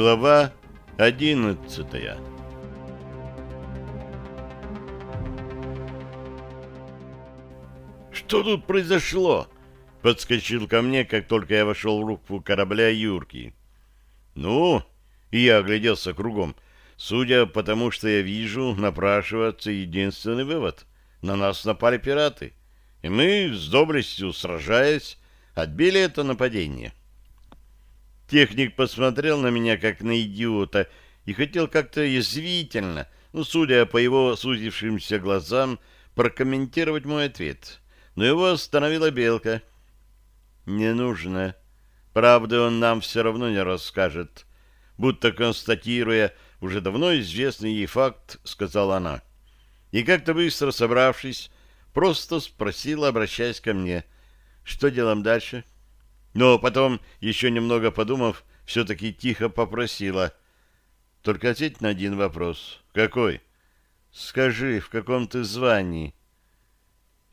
Глава одиннадцатая «Что тут произошло?» — подскочил ко мне, как только я вошел в руку корабля Юрки. «Ну?» — и я огляделся кругом. Судя по тому, что я вижу, напрашивается единственный вывод. На нас напали пираты, и мы, с доблестью сражаясь, отбили это нападение. Техник посмотрел на меня, как на идиота, и хотел как-то язвительно, ну, судя по его сузившимся глазам, прокомментировать мой ответ. Но его остановила Белка. «Не нужно. Правда, он нам все равно не расскажет». Будто констатируя уже давно известный ей факт, сказала она. И как-то быстро собравшись, просто спросила, обращаясь ко мне, что делаем дальше. Но потом, еще немного подумав, все-таки тихо попросила. Только ответь на один вопрос. Какой? Скажи, в каком ты звании?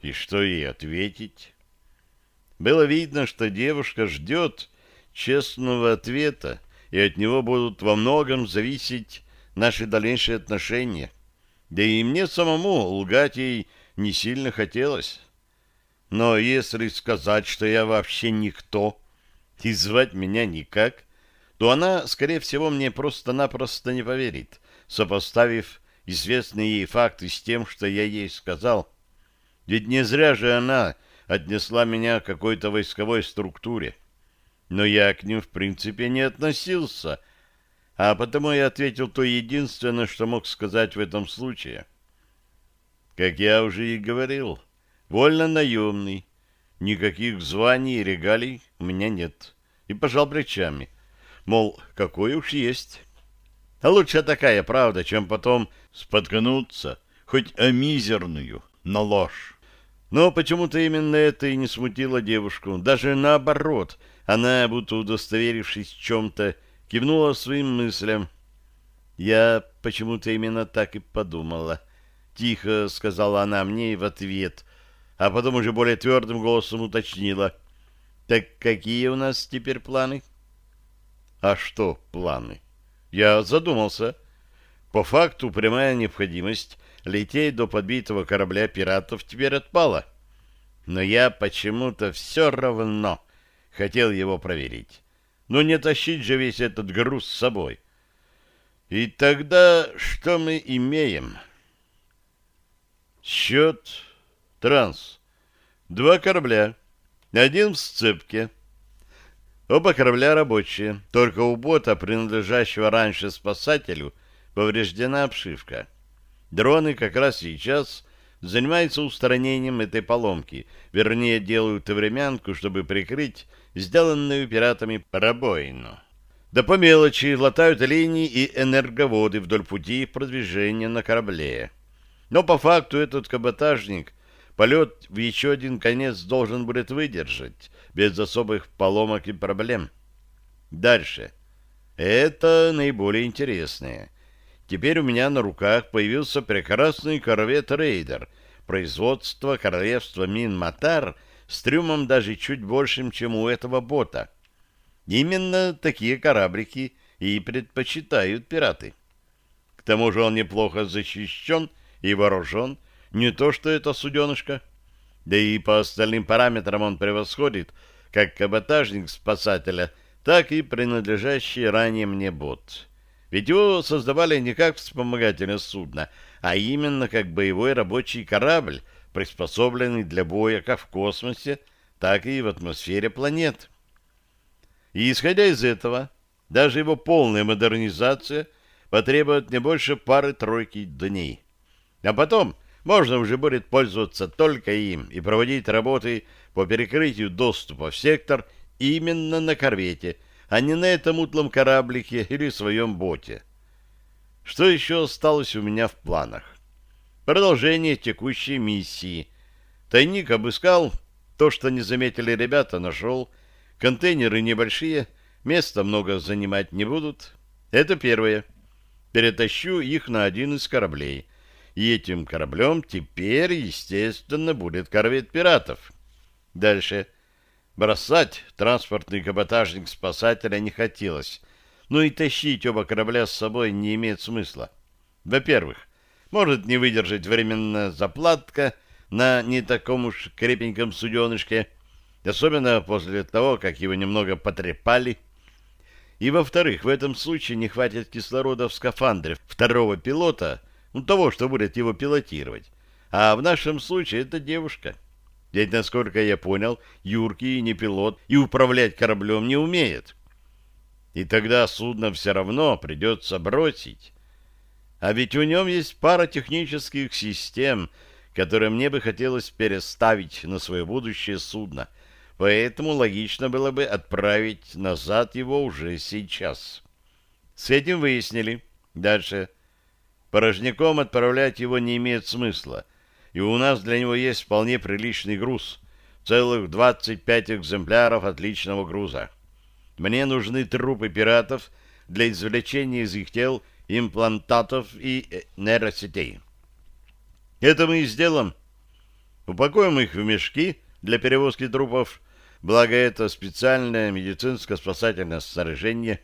И что ей ответить? Было видно, что девушка ждет честного ответа, и от него будут во многом зависеть наши дальнейшие отношения. Да и мне самому лгать ей не сильно хотелось. Но если сказать, что я вообще никто, и звать меня никак, то она, скорее всего, мне просто-напросто не поверит, сопоставив известные ей факты с тем, что я ей сказал. Ведь не зря же она отнесла меня к какой-то войсковой структуре. Но я к ним, в принципе, не относился, а потому я ответил то единственное, что мог сказать в этом случае. Как я уже и говорил, вольно наемный, никаких званий и регалий у меня нет. И пожал плечами. Мол, какой уж есть. А лучше такая правда, чем потом споткнуться, хоть о мизерную, на ложь. Но почему-то именно это и не смутило девушку. Даже наоборот, она, будто удостоверившись в чем-то, кивнула своим мыслям. Я почему-то именно так и подумала. Тихо сказала она мне в ответ, а потом уже более твердым голосом уточнила. Так какие у нас теперь планы? А что планы? Я задумался. По факту прямая необходимость лететь до подбитого корабля пиратов теперь отпала. Но я почему-то все равно хотел его проверить. Но не тащить же весь этот груз с собой. И тогда что мы имеем? Счет транс. Два корабля. Один в сцепке. Оба корабля рабочие. Только у бота, принадлежащего раньше спасателю, повреждена обшивка. Дроны как раз сейчас занимаются устранением этой поломки, вернее, делают времянку, чтобы прикрыть сделанную пиратами пробоину. Да по мелочи латают линии и энерговоды вдоль пути продвижения на корабле. Но по факту этот каботажник полет в еще один конец должен будет выдержать, без особых поломок и проблем. Дальше. Это наиболее интересное. Теперь у меня на руках появился прекрасный корвет «Рейдер» производства королевства Мин-Матар с трюмом даже чуть большим, чем у этого бота. Именно такие кораблики и предпочитают пираты. К тому же он неплохо защищен и вооружен, не то что это суденышко. Да и по остальным параметрам он превосходит как каботажник спасателя, так и принадлежащий ранее мне бот. Ведь его создавали не как вспомогательное судно, а именно как боевой рабочий корабль, приспособленный для боя как в космосе, так и в атмосфере планет. И исходя из этого, даже его полная модернизация потребует не больше пары-тройки дней. А потом можно уже будет пользоваться только им и проводить работы по перекрытию доступа в сектор именно на корвете – а не на этом утлом кораблике или своем боте. Что еще осталось у меня в планах? Продолжение текущей миссии. Тайник обыскал, то, что не заметили ребята, нашел. Контейнеры небольшие, места много занимать не будут. Это первое. Перетащу их на один из кораблей. И этим кораблем теперь, естественно, будет корвет пиратов. Дальше. Бросать транспортный каботажник спасателя не хотелось. но и тащить оба корабля с собой не имеет смысла. Во-первых, может не выдержать временно заплатка на не таком уж крепеньком суденышке, особенно после того, как его немного потрепали. И, во-вторых, в этом случае не хватит кислорода в скафандре второго пилота, ну, того, что будет его пилотировать. А в нашем случае это девушка. Ведь, насколько я понял, Юркий не пилот и управлять кораблем не умеет. И тогда судно все равно придется бросить. А ведь у нем есть пара технических систем, которые мне бы хотелось переставить на свое будущее судно, поэтому логично было бы отправить назад его уже сейчас. С этим выяснили. Дальше. Порожняком отправлять его не имеет смысла, и у нас для него есть вполне приличный груз, целых 25 экземпляров отличного груза. Мне нужны трупы пиратов для извлечения из их тел имплантатов и э, нейросетей. Это мы и сделаем. Упакуем их в мешки для перевозки трупов, благо это специальное медицинско-спасательное снаряжение,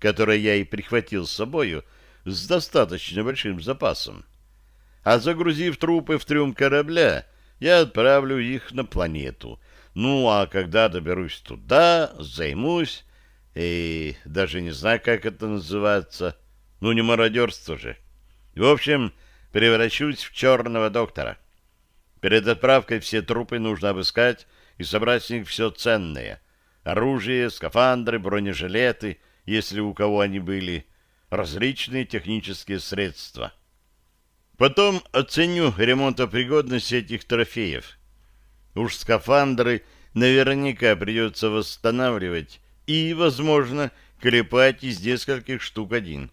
которое я и прихватил с собою с достаточно большим запасом. А загрузив трупы в трюм корабля, я отправлю их на планету. Ну, а когда доберусь туда, займусь, и даже не знаю, как это называется, ну, не мародерство же. В общем, превращусь в черного доктора. Перед отправкой все трупы нужно обыскать и собрать с них все ценное. Оружие, скафандры, бронежилеты, если у кого они были, различные технические средства. Потом оценю ремонтопригодность этих трофеев. Уж скафандры наверняка придется восстанавливать и, возможно, клепать из нескольких штук один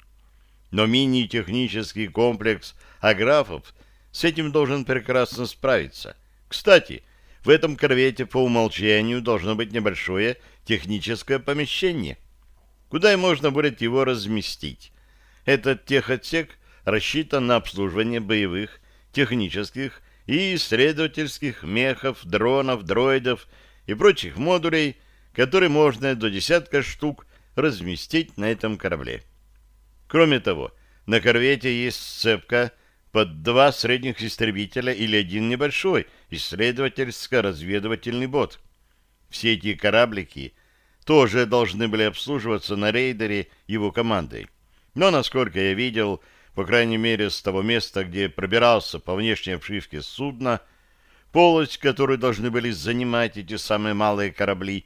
но мини-технический комплекс аграфов с этим должен прекрасно справиться. Кстати, в этом корвете по умолчанию должно быть небольшое техническое помещение, куда и можно будет его разместить. Этот техотсек рассчитан на обслуживание боевых, технических и исследовательских мехов, дронов, дроидов и прочих модулей, которые можно до десятка штук разместить на этом корабле. Кроме того, на корвете есть сцепка под два средних истребителя или один небольшой исследовательско-разведывательный бот. Все эти кораблики тоже должны были обслуживаться на рейдере его командой. Но, насколько я видел, по крайней мере, с того места, где пробирался по внешней обшивке судна, полость, которую должны были занимать эти самые малые корабли,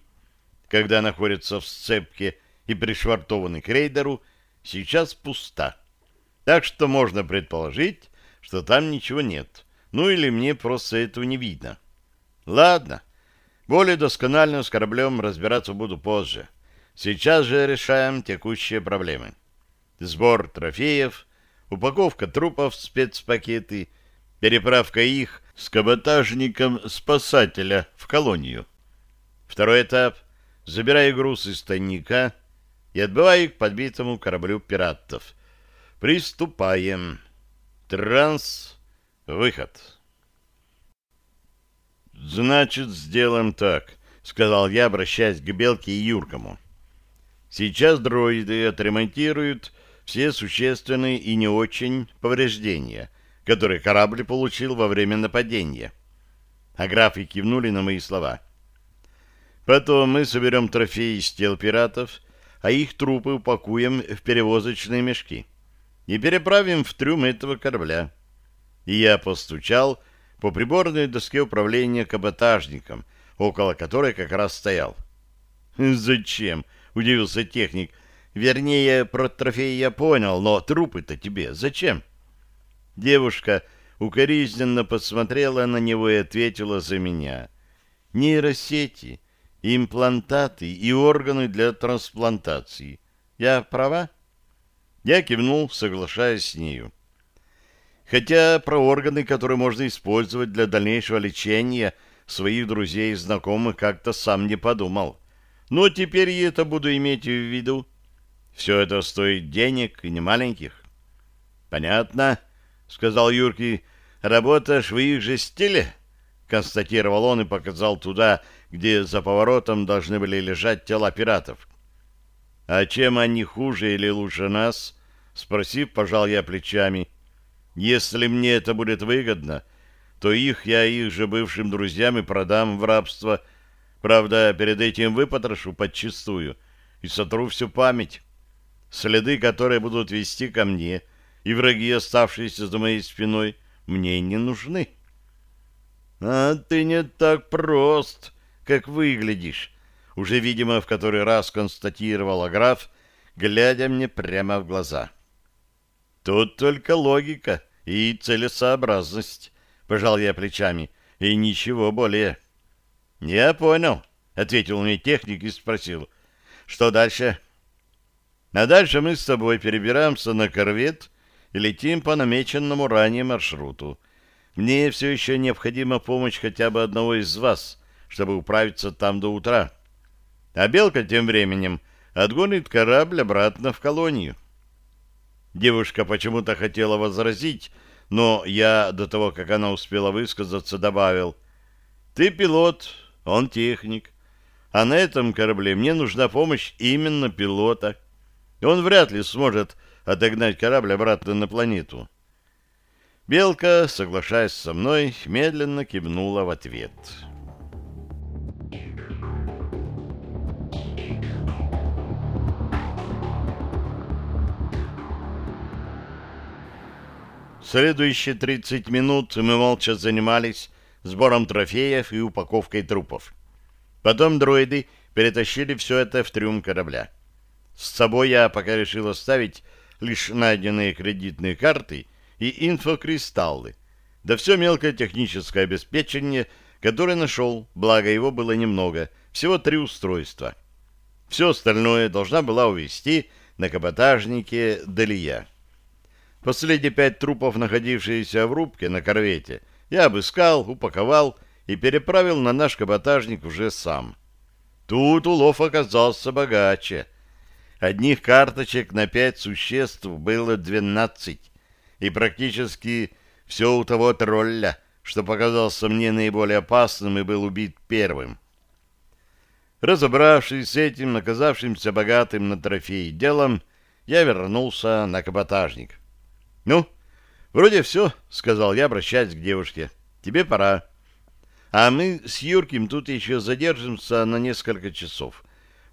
когда находятся в сцепке и пришвартованы к рейдеру, сейчас пуста. Так что можно предположить, что там ничего нет. Ну или мне просто этого не видно. Ладно, более досконально с кораблем разбираться буду позже. Сейчас же решаем текущие проблемы. Сбор трофеев, упаковка трупов в спецпакеты, переправка их с каботажником спасателя в колонию. Второй этап. Забираю груз из тайника, и отбываю к подбитому кораблю пиратов. Приступаем. Транс. Выход. «Значит, сделаем так», — сказал я, обращаясь к Белке и Юркому. «Сейчас дроиды отремонтируют все существенные и не очень повреждения, которые корабль получил во время нападения». А графы кивнули на мои слова. «Потом мы соберем трофеи из тел пиратов а их трупы упакуем в перевозочные мешки и переправим в трюм этого корабля. И я постучал по приборной доске управления каботажником, около которой как раз стоял. «Зачем?» — удивился техник. «Вернее, про трофей я понял, но трупы-то тебе зачем?» Девушка укоризненно посмотрела на него и ответила за меня. «Нейросети имплантаты и органы для трансплантации. Я права? Я кивнул, соглашаясь с нею. Хотя про органы, которые можно использовать для дальнейшего лечения своих друзей и знакомых, как-то сам не подумал. Но теперь я это буду иметь в виду. Все это стоит денег и не маленьких. Понятно, сказал Юрки. Работаешь в их же стиле? Констатировал он и показал туда, где за поворотом должны были лежать тела пиратов. А чем они хуже или лучше нас? Спросив, пожал я плечами. Если мне это будет выгодно, то их я их же бывшим друзьям и продам в рабство. Правда, перед этим выпотрошу подчистую и сотру всю память. Следы, которые будут вести ко мне, и враги, оставшиеся за моей спиной, мне не нужны. — А ты не так прост, как выглядишь, — уже, видимо, в который раз констатировал граф, глядя мне прямо в глаза. — Тут только логика и целесообразность, — пожал я плечами, — и ничего более. — Я понял, — ответил мне техник и спросил, — что дальше? — А дальше мы с тобой перебираемся на корвет и летим по намеченному ранее маршруту. Мне все еще необходима помощь хотя бы одного из вас, чтобы управиться там до утра. А Белка тем временем отгонит корабль обратно в колонию. Девушка почему-то хотела возразить, но я, до того, как она успела высказаться, добавил, «Ты пилот, он техник, а на этом корабле мне нужна помощь именно пилота. Он вряд ли сможет отогнать корабль обратно на планету». Белка, соглашаясь со мной, медленно кивнула в ответ. Следующие 30 минут мы молча занимались сбором трофеев и упаковкой трупов. Потом дроиды перетащили все это в трюм корабля. С собой я пока решил оставить лишь найденные кредитные карты и инфокристаллы, да все мелкое техническое обеспечение, которое нашел, благо его было немного, всего три устройства. Все остальное должна была увезти на каботажнике Далия. Последние пять трупов, находившиеся в рубке на корвете, я обыскал, упаковал и переправил на наш каботажник уже сам. Тут улов оказался богаче. Одних карточек на пять существ было двенадцать, и практически все у того тролля, что показался мне наиболее опасным и был убит первым. Разобравшись с этим, оказавшимся богатым на трофеи делом, я вернулся на каботажник. «Ну, вроде все», — сказал я, обращаясь к девушке. «Тебе пора. А мы с Юрким тут еще задержимся на несколько часов.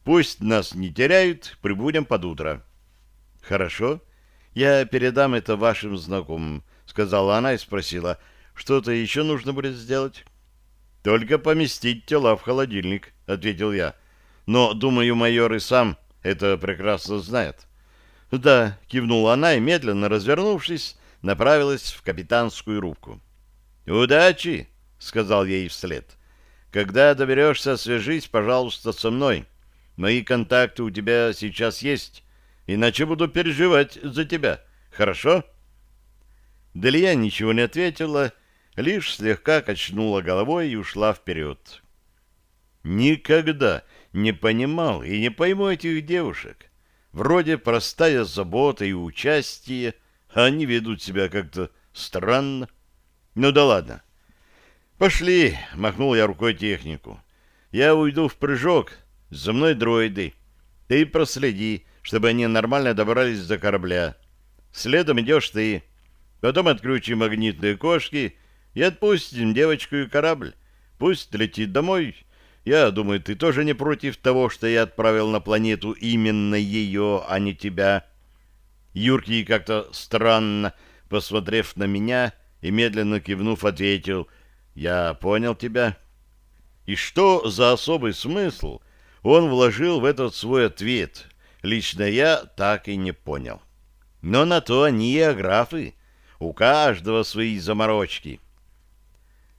Пусть нас не теряют, прибудем под утро». «Хорошо. Я передам это вашим знакомым», — сказала она и спросила, «что-то еще нужно будет сделать?» «Только поместить тела в холодильник», — ответил я. «Но, думаю, майор и сам это прекрасно знает». «Да», — кивнула она и, медленно развернувшись, направилась в капитанскую рубку. «Удачи!» — сказал ей вслед. «Когда доберешься, свяжись, пожалуйста, со мной. Мои контакты у тебя сейчас есть, иначе буду переживать за тебя. Хорошо?» Далия ничего не ответила, лишь слегка качнула головой и ушла вперед. «Никогда не понимал и не пойму этих девушек. Вроде простая забота и участие, а они ведут себя как-то странно. Ну да ладно. Пошли, махнул я рукой технику. Я уйду в прыжок, за мной дроиды. Ты проследи, чтобы они нормально добрались до корабля. Следом идешь ты. Потом отключим магнитные кошки и отпустим девочку и корабль. Пусть летит домой я думаю, ты тоже не против того, что я отправил на планету именно ее, а не тебя. Юркий как-то странно, посмотрев на меня и медленно кивнув, ответил, «Я понял тебя». И что за особый смысл он вложил в этот свой ответ, лично я так и не понял. Но на то они и аграфы, у каждого свои заморочки.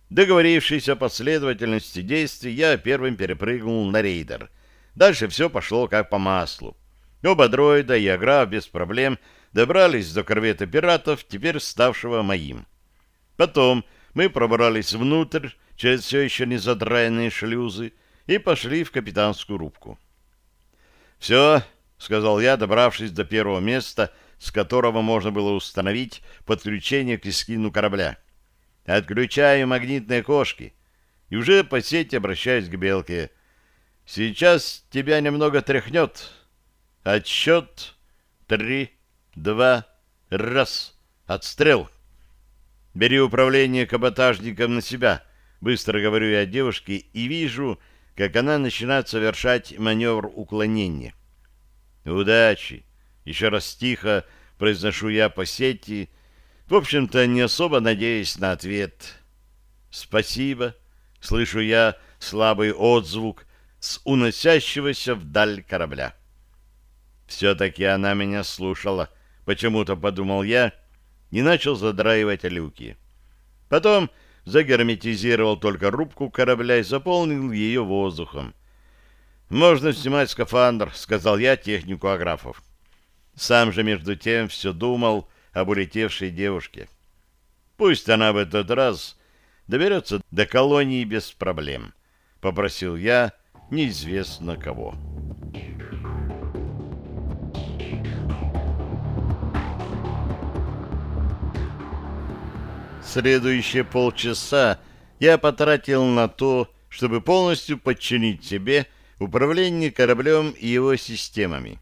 Договорившись о последовательности действий, я первым перепрыгнул на рейдер. Дальше все пошло как по маслу. Оба дроида и Агра без проблем добрались до корвета пиратов, теперь ставшего моим. Потом мы пробрались внутрь через все еще не задраенные шлюзы и пошли в капитанскую рубку. «Все», — сказал я, добравшись до первого места, с которого можно было установить подключение к эскину корабля. Отключаю магнитные кошки. И уже по сети обращаюсь к Белке. Сейчас тебя немного тряхнет. Отсчет. Три, два, раз. Отстрел. Бери управление каботажником на себя. Быстро говорю я девушке и вижу, как она начинает совершать маневр уклонения. Удачи. Еще раз тихо произношу я по сети, в общем-то, не особо надеясь на ответ. «Спасибо», — слышу я слабый отзвук с уносящегося вдаль корабля. Все-таки она меня слушала, почему-то подумал я, и начал задраивать люки. Потом загерметизировал только рубку корабля и заполнил ее воздухом. «Можно снимать скафандр», — сказал я технику Аграфов. Сам же, между тем, все думал об улетевшей девушке. Пусть она в этот раз доберется до колонии без проблем, — попросил я неизвестно кого. Следующие полчаса я потратил на то, чтобы полностью подчинить себе управление кораблем и его системами.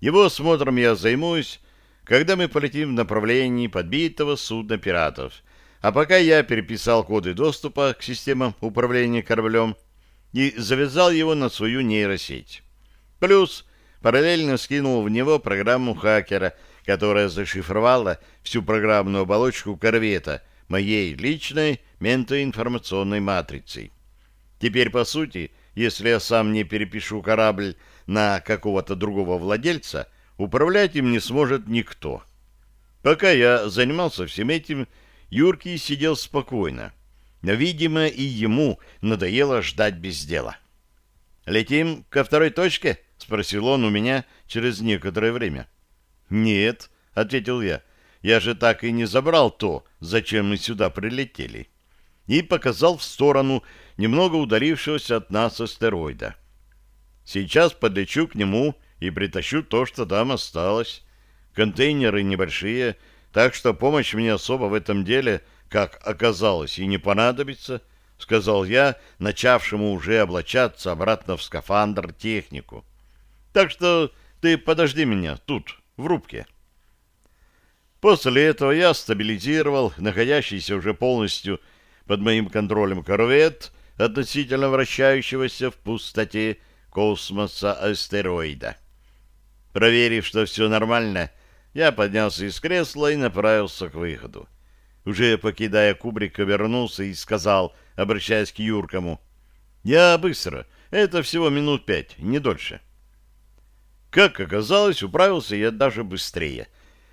Его осмотром я займусь, когда мы полетим в направлении подбитого судна пиратов. А пока я переписал коды доступа к системам управления кораблем и завязал его на свою нейросеть. Плюс параллельно скинул в него программу хакера, которая зашифровала всю программную оболочку корвета моей личной ментоинформационной матрицей. Теперь, по сути, если я сам не перепишу корабль на какого-то другого владельца, управлять им не сможет никто. Пока я занимался всем этим, Юркий сидел спокойно. Но, видимо, и ему надоело ждать без дела. «Летим ко второй точке?» — спросил он у меня через некоторое время. «Нет», — ответил я, — «я же так и не забрал то, зачем мы сюда прилетели». И показал в сторону немного ударившегося от нас астероида. Сейчас подлечу к нему и притащу то, что там осталось. Контейнеры небольшие, так что помощь мне особо в этом деле, как оказалось, и не понадобится, — сказал я, начавшему уже облачаться обратно в скафандр технику. Так что ты подожди меня тут, в рубке. После этого я стабилизировал находящийся уже полностью под моим контролем корвет, относительно вращающегося в пустоте космоса астероида. Проверив, что все нормально, я поднялся из кресла и направился к выходу. Уже покидая кубрика, вернулся и сказал, обращаясь к Юркому, «Я быстро, это всего минут пять, не дольше». Как оказалось, управился я даже быстрее.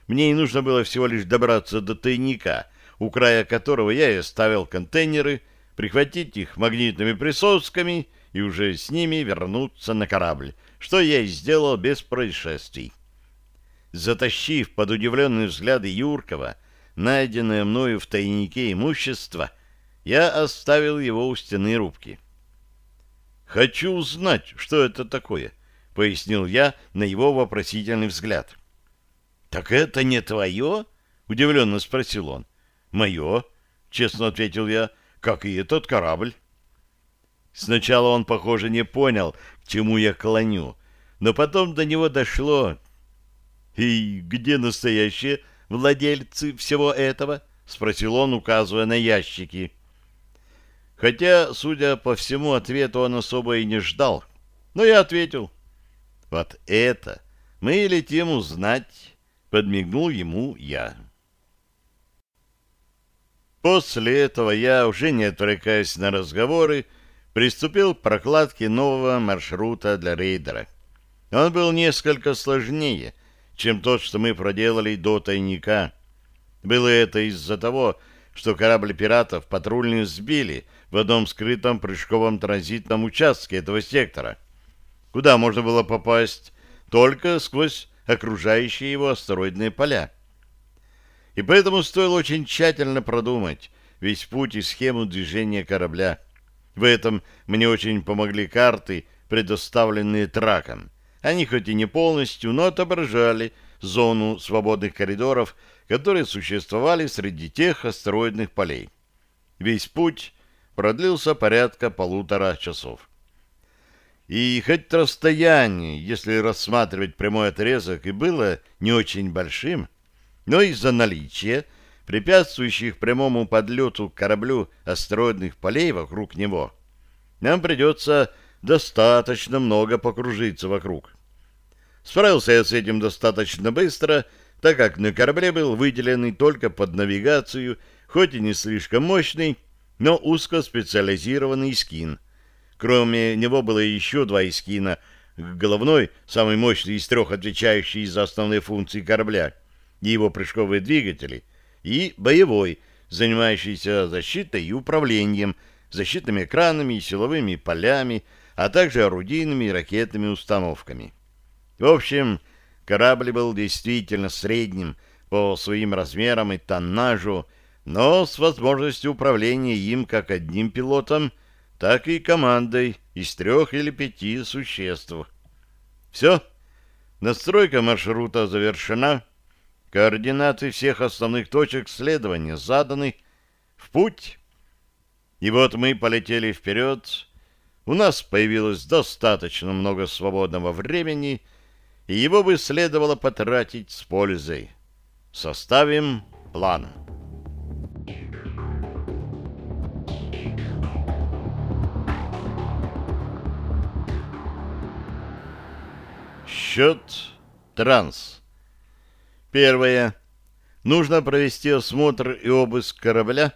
Мне и нужно было всего лишь добраться до тайника, у края которого я и оставил контейнеры, прихватить их магнитными присосками и уже с ними вернуться на корабль, что я и сделал без происшествий. Затащив под удивленные взгляды Юркова, найденное мною в тайнике имущество, я оставил его у стены рубки. «Хочу узнать, что это такое», — пояснил я на его вопросительный взгляд. «Так это не твое?» — удивленно спросил он. «Мое», — честно ответил я, — «как и этот корабль». Сначала он, похоже, не понял, к чему я клоню, но потом до него дошло. «И где настоящие владельцы всего этого?» — спросил он, указывая на ящики. Хотя, судя по всему, ответа он особо и не ждал. Но я ответил. «Вот это мы летим узнать», — подмигнул ему я. После этого я, уже не отвлекаясь на разговоры, приступил к прокладке нового маршрута для рейдера. Он был несколько сложнее, чем тот, что мы проделали до тайника. Было это из-за того, что корабль пиратов патрульные сбили в одном скрытом прыжковом транзитном участке этого сектора, куда можно было попасть только сквозь окружающие его астероидные поля. И поэтому стоило очень тщательно продумать весь путь и схему движения корабля. В этом мне очень помогли карты, предоставленные траком. Они хоть и не полностью, но отображали зону свободных коридоров, которые существовали среди тех астероидных полей. Весь путь продлился порядка полутора часов. И хоть расстояние, если рассматривать прямой отрезок, и было не очень большим, но из-за наличия препятствующих прямому подлету к кораблю астероидных полей вокруг него, нам придется достаточно много покружиться вокруг. Справился я с этим достаточно быстро, так как на корабле был выделенный только под навигацию, хоть и не слишком мощный, но узкоспециализированный скин. Кроме него было еще два эскина. Головной, самый мощный из трех, отвечающий за основные функции корабля, и его прыжковые двигатели, и боевой, занимающийся защитой и управлением, защитными экранами и силовыми полями, а также орудийными и ракетными установками. В общем, корабль был действительно средним по своим размерам и тоннажу, но с возможностью управления им как одним пилотом, так и командой из трех или пяти существ. Все, настройка маршрута завершена, координаты всех основных точек следования заданы, в путь. И вот мы полетели вперед, у нас появилось достаточно много свободного времени, и его бы следовало потратить с пользой. Составим план. Счет транс. Первое. Нужно провести осмотр и обыск корабля,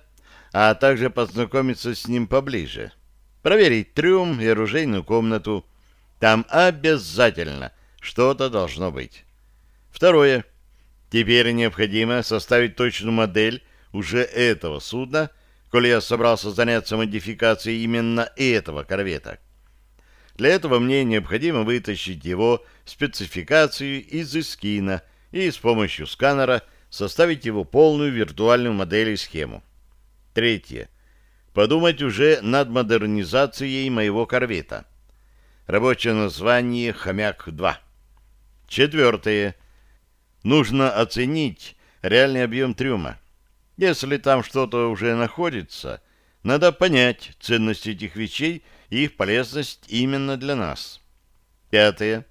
а также познакомиться с ним поближе. Проверить трюм и оружейную комнату. Там обязательно что-то должно быть. Второе. Теперь необходимо составить точную модель уже этого судна, коли я собрался заняться модификацией именно этого корвета. Для этого мне необходимо вытащить его спецификацию из эскина и с помощью сканера составить его полную виртуальную модель и схему. Третье подумать уже над модернизацией моего корвета. Рабочее название «Хомяк-2». Четвертое. Нужно оценить реальный объем трюма. Если там что-то уже находится, надо понять ценность этих вещей и их полезность именно для нас. Пятое.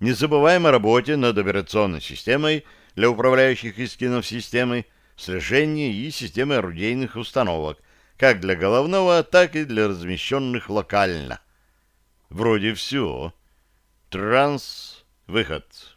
Не забываем о работе над операционной системой для управляющих эскинов системы, слежения и системы орудийных установок, как для головного, так и для размещенных локально. Вроде все. Транс. Выход.